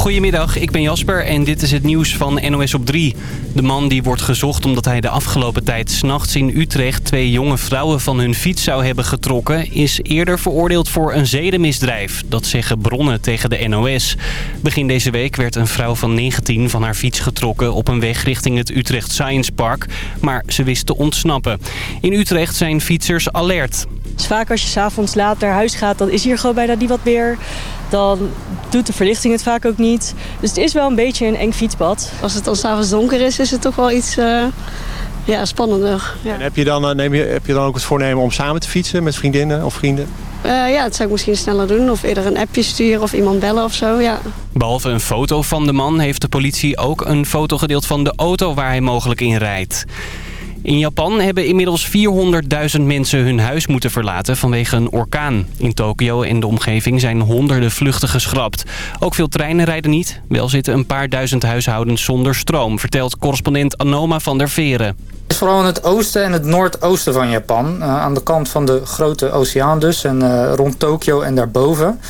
Goedemiddag, ik ben Jasper en dit is het nieuws van NOS op 3. De man die wordt gezocht omdat hij de afgelopen tijd s'nachts in Utrecht... twee jonge vrouwen van hun fiets zou hebben getrokken... is eerder veroordeeld voor een zedenmisdrijf. Dat zeggen bronnen tegen de NOS. Begin deze week werd een vrouw van 19 van haar fiets getrokken... op een weg richting het Utrecht Science Park. Maar ze wist te ontsnappen. In Utrecht zijn fietsers alert. Dus vaak als je s'avonds laat naar huis gaat, dan is hier gewoon bijna niemand meer. Dan doet de verlichting het vaak ook niet. Dus het is wel een beetje een eng fietspad. Als het dan s'avonds donker is, is het toch wel iets uh, ja, spannender. Ja. En heb je, dan, neem je, heb je dan ook het voornemen om samen te fietsen met vriendinnen of vrienden? Uh, ja, dat zou ik misschien sneller doen. Of eerder een appje sturen of iemand bellen of zo, ja. Behalve een foto van de man heeft de politie ook een foto gedeeld van de auto waar hij mogelijk in rijdt. In Japan hebben inmiddels 400.000 mensen hun huis moeten verlaten vanwege een orkaan. In Tokio en de omgeving zijn honderden vluchten geschrapt. Ook veel treinen rijden niet. Wel zitten een paar duizend huishoudens zonder stroom, vertelt correspondent Anoma van der Veren. Het is vooral in het oosten en het noordoosten van Japan. Uh, aan de kant van de grote oceaan dus en uh, rond Tokio en daarboven.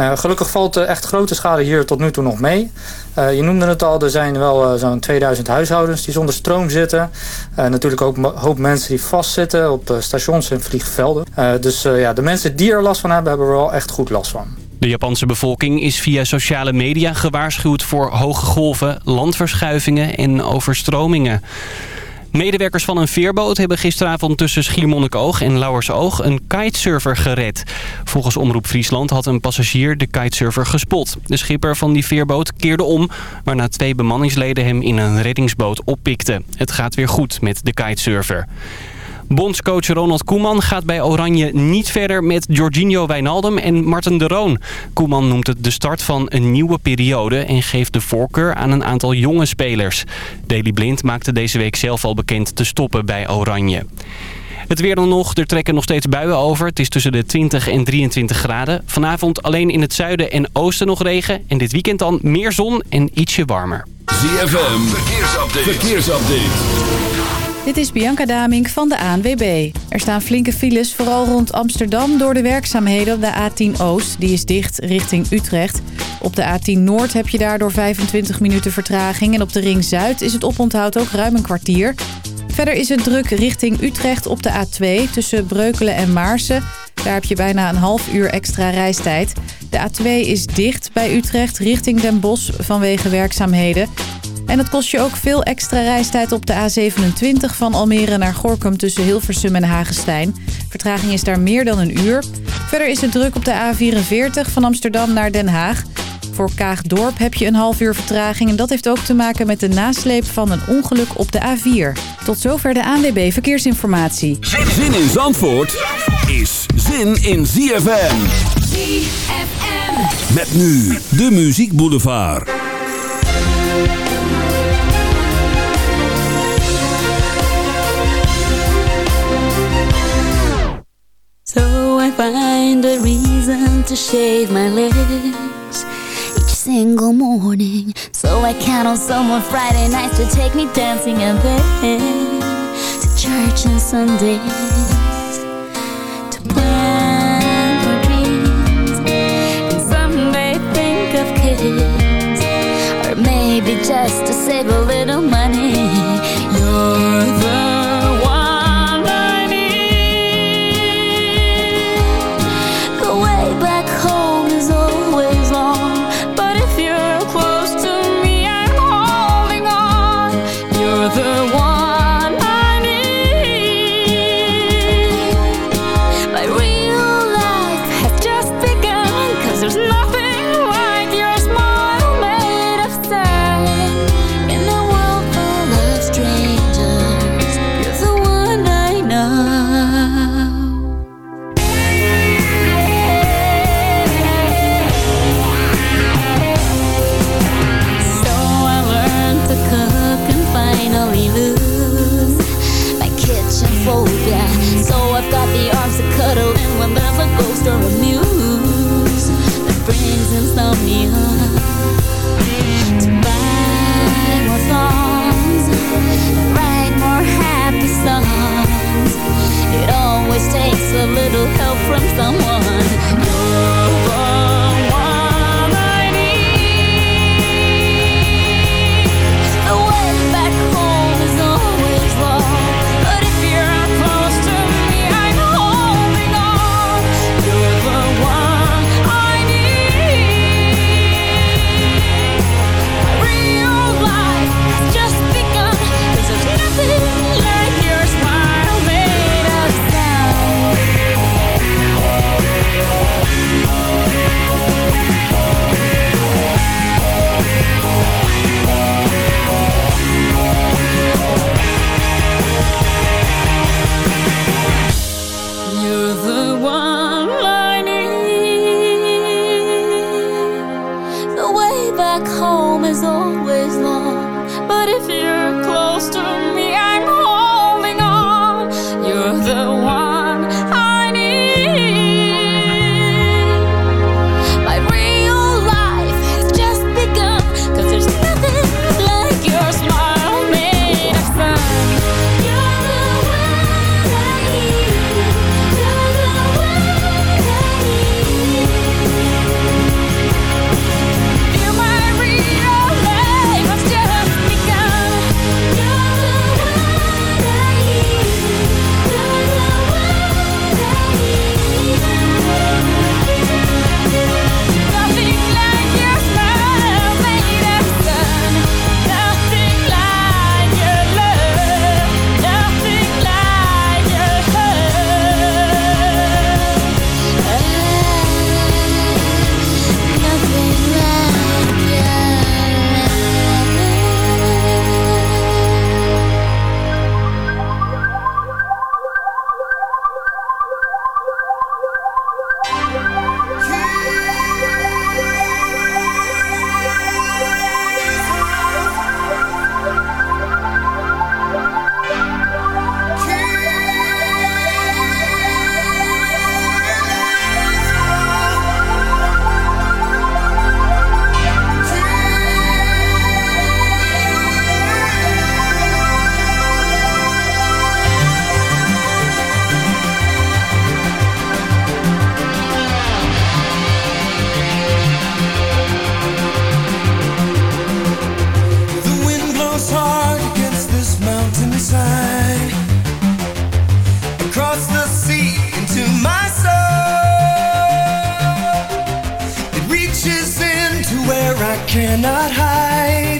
Uh, gelukkig valt de echt grote schade hier tot nu toe nog mee. Uh, je noemde het al, er zijn wel uh, zo'n 2000 huishoudens die zonder stroom zitten. natuurlijk ook een hoop mensen die vastzitten op stations en vliegvelden. dus ja, de mensen die er last van hebben, hebben er wel echt goed last van. De Japanse bevolking is via sociale media gewaarschuwd voor hoge golven, landverschuivingen en overstromingen. Medewerkers van een veerboot hebben gisteravond tussen Schiermonnikoog en Lauwersoog een kitesurfer gered. Volgens Omroep Friesland had een passagier de kitesurfer gespot. De schipper van die veerboot keerde om, waarna twee bemanningsleden hem in een reddingsboot oppikten. Het gaat weer goed met de kitesurfer. Bondscoach Ronald Koeman gaat bij Oranje niet verder met Jorginho Wijnaldum en Marten de Roon. Koeman noemt het de start van een nieuwe periode en geeft de voorkeur aan een aantal jonge spelers. Daley Blind maakte deze week zelf al bekend te stoppen bij Oranje. Het weer dan nog. Er trekken nog steeds buien over. Het is tussen de 20 en 23 graden. Vanavond alleen in het zuiden en oosten nog regen. En dit weekend dan meer zon en ietsje warmer. ZFM. Verkeersupdate. Verkeersupdate. Dit is Bianca Damink van de ANWB. Er staan flinke files, vooral rond Amsterdam... door de werkzaamheden op de A10 Oost. Die is dicht richting Utrecht. Op de A10 Noord heb je daardoor 25 minuten vertraging... en op de Ring Zuid is het oponthoud ook ruim een kwartier. Verder is het druk richting Utrecht op de A2... tussen Breukelen en Maarsen. Daar heb je bijna een half uur extra reistijd. De A2 is dicht bij Utrecht richting Den Bosch vanwege werkzaamheden... En het kost je ook veel extra reistijd op de A27 van Almere naar Gorkum tussen Hilversum en Hagestein. Vertraging is daar meer dan een uur. Verder is het druk op de A44 van Amsterdam naar Den Haag. Voor Kaagdorp heb je een half uur vertraging en dat heeft ook te maken met de nasleep van een ongeluk op de A4. Tot zover de ANWB Verkeersinformatie. Zin in Zandvoort is zin in ZFM. ZFM. Met nu de Muziek Boulevard. So I find a reason to shave my legs each single morning. So I count on someone Friday nights to take me dancing and then to church on Sundays to plan for dreams and someday think of kids or maybe just to save a little money. Cannot hide,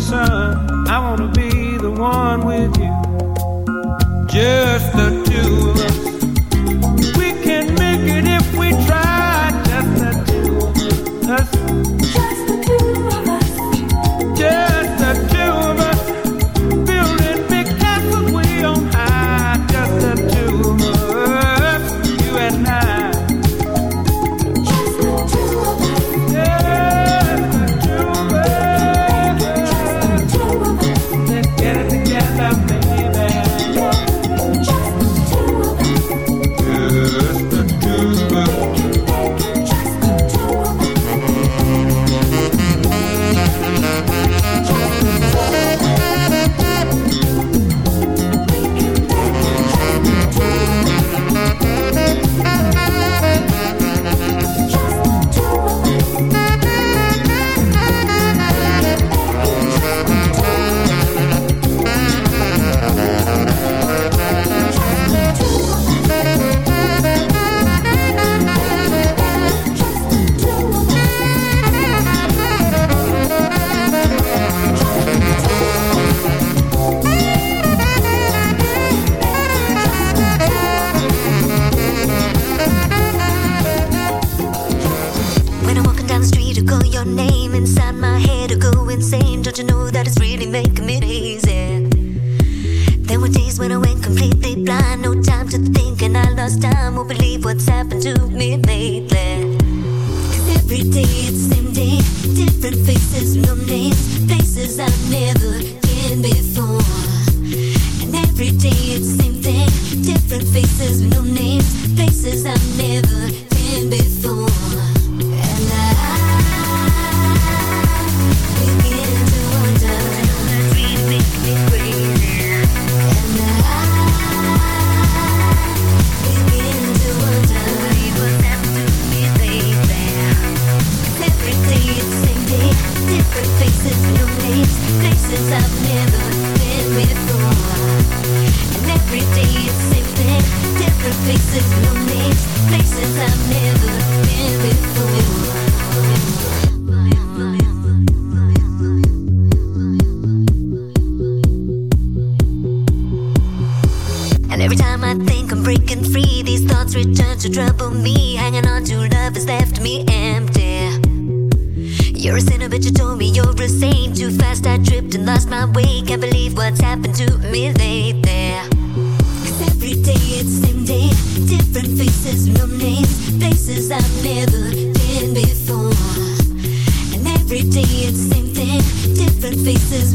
sun. Faces,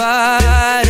nobody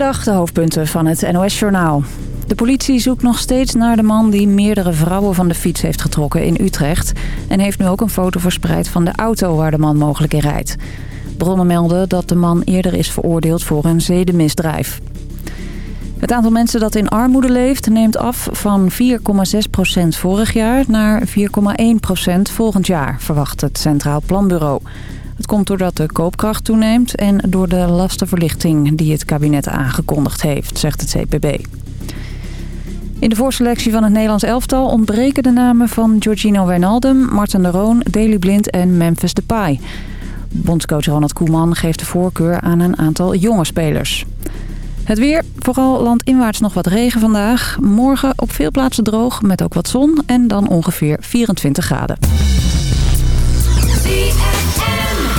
De hoofdpunten van het NOS-journaal. De politie zoekt nog steeds naar de man die meerdere vrouwen van de fiets heeft getrokken in Utrecht... en heeft nu ook een foto verspreid van de auto waar de man mogelijk in rijdt. Bronnen melden dat de man eerder is veroordeeld voor een zedenmisdrijf. Het aantal mensen dat in armoede leeft neemt af van 4,6% vorig jaar naar 4,1% volgend jaar, verwacht het Centraal Planbureau. Het komt doordat de koopkracht toeneemt en door de lastenverlichting die het kabinet aangekondigd heeft, zegt het CPB. In de voorselectie van het Nederlands elftal ontbreken de namen van Giorgino Wijnaldum, Martin de Roon, Daley Blind en Memphis Depay. Bondscoach Ronald Koeman geeft de voorkeur aan een aantal jonge spelers. Het weer, vooral landinwaarts nog wat regen vandaag. Morgen op veel plaatsen droog met ook wat zon en dan ongeveer 24 graden.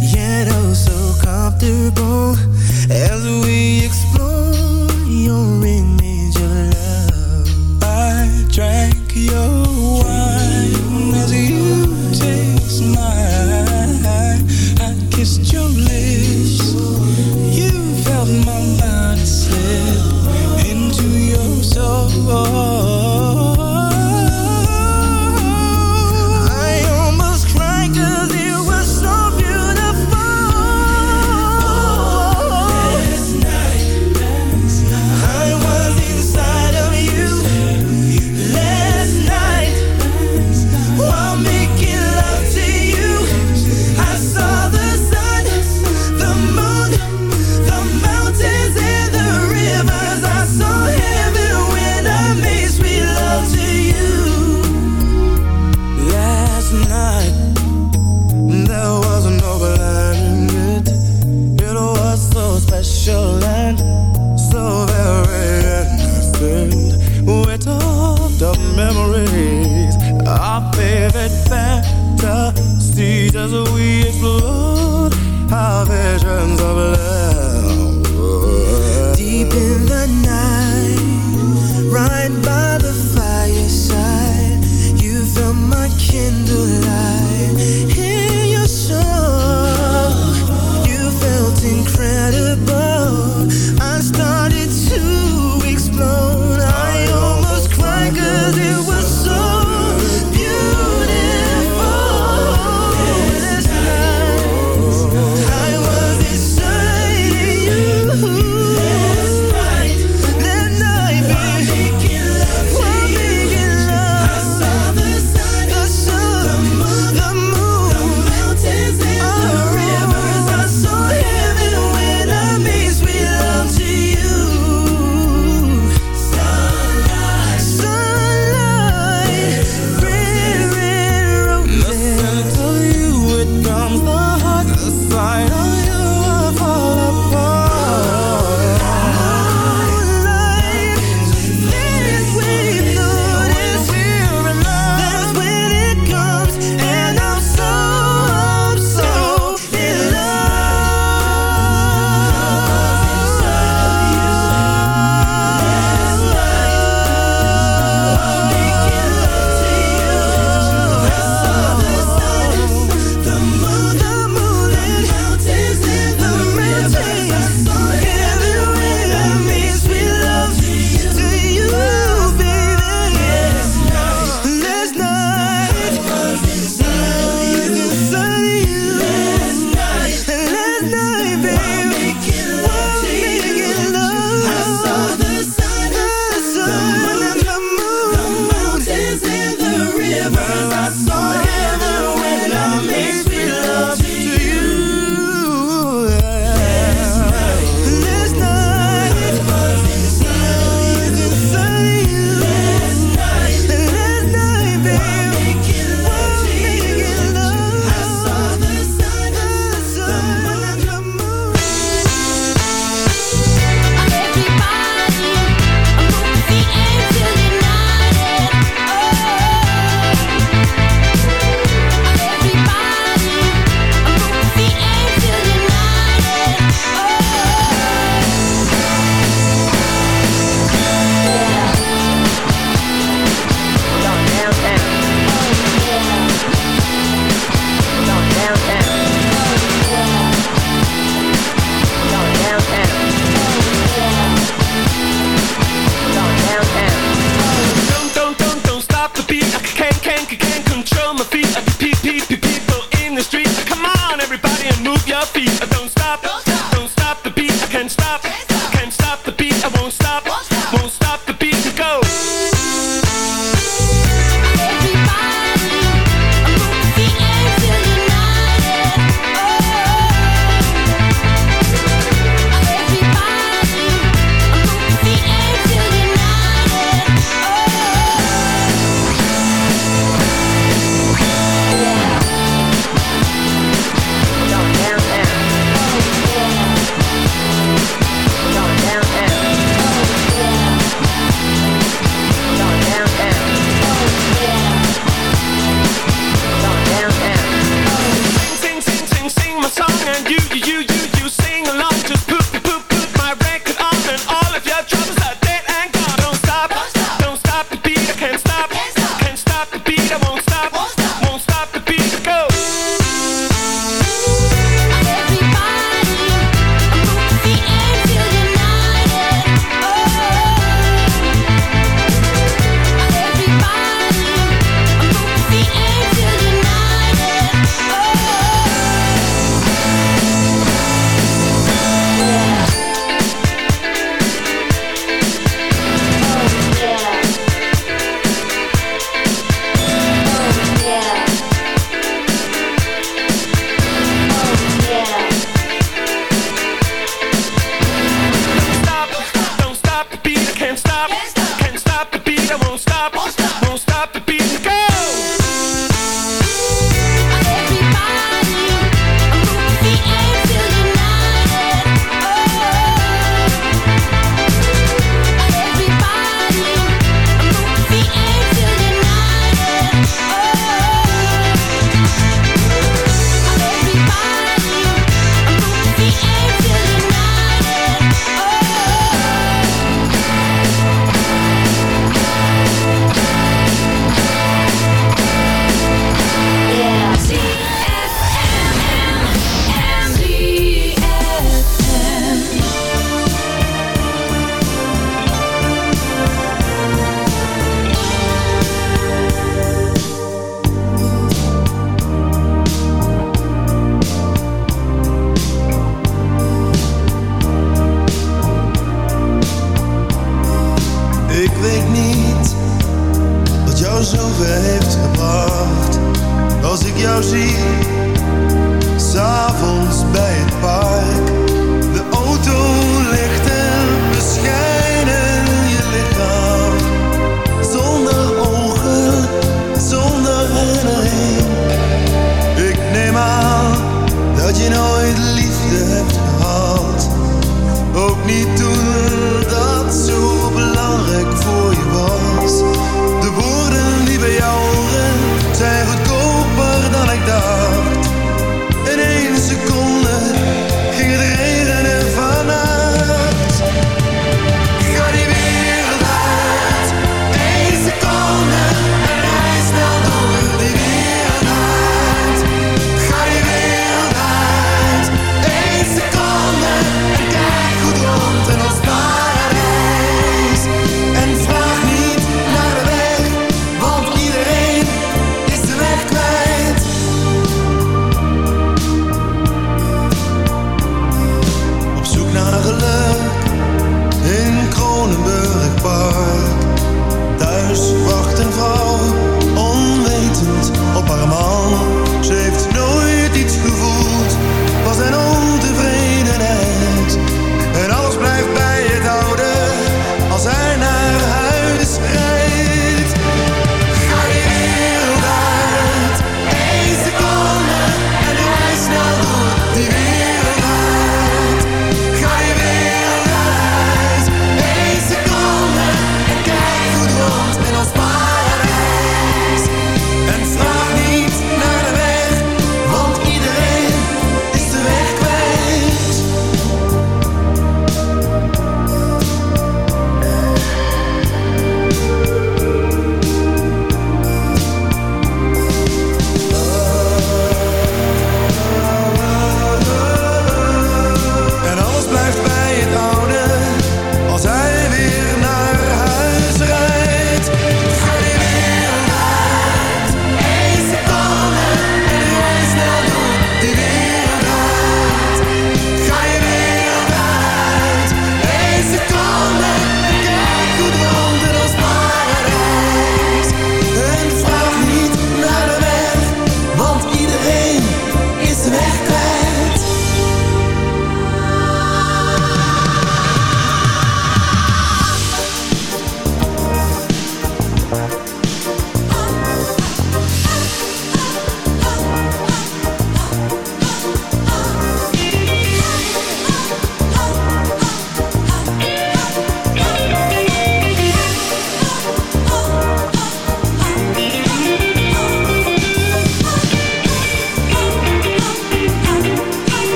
yet oh so comfortable as we explore your image of love. I drank your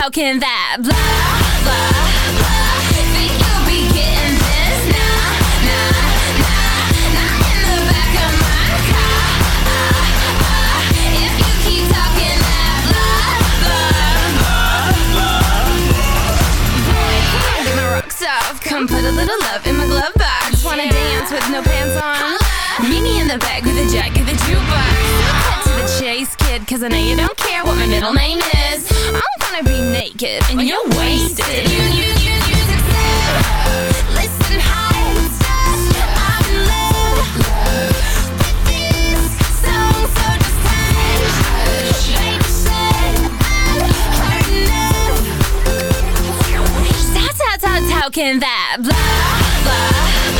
How, can that blah, blah, blah. Think you'll be getting this? Nah, nah, nah Not in the back of my car. If you keep talking that blah, blah, blah. Boy, come on, get my rocks off. Come put a little love in my glove box. Wanna dance with no pants on? Meet me in the back with a jack of the jukebox Cause I know you don't care what my middle name is. I'm gonna be naked and you're wasted. You, you, you, you Listen, heard enough How, can that blah, blah,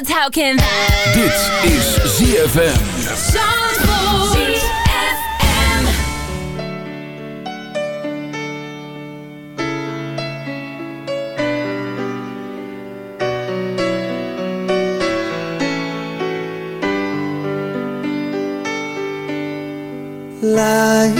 Stop, stop, stop talking that. Dit is ZFM. Zandvoort. ZFM. lying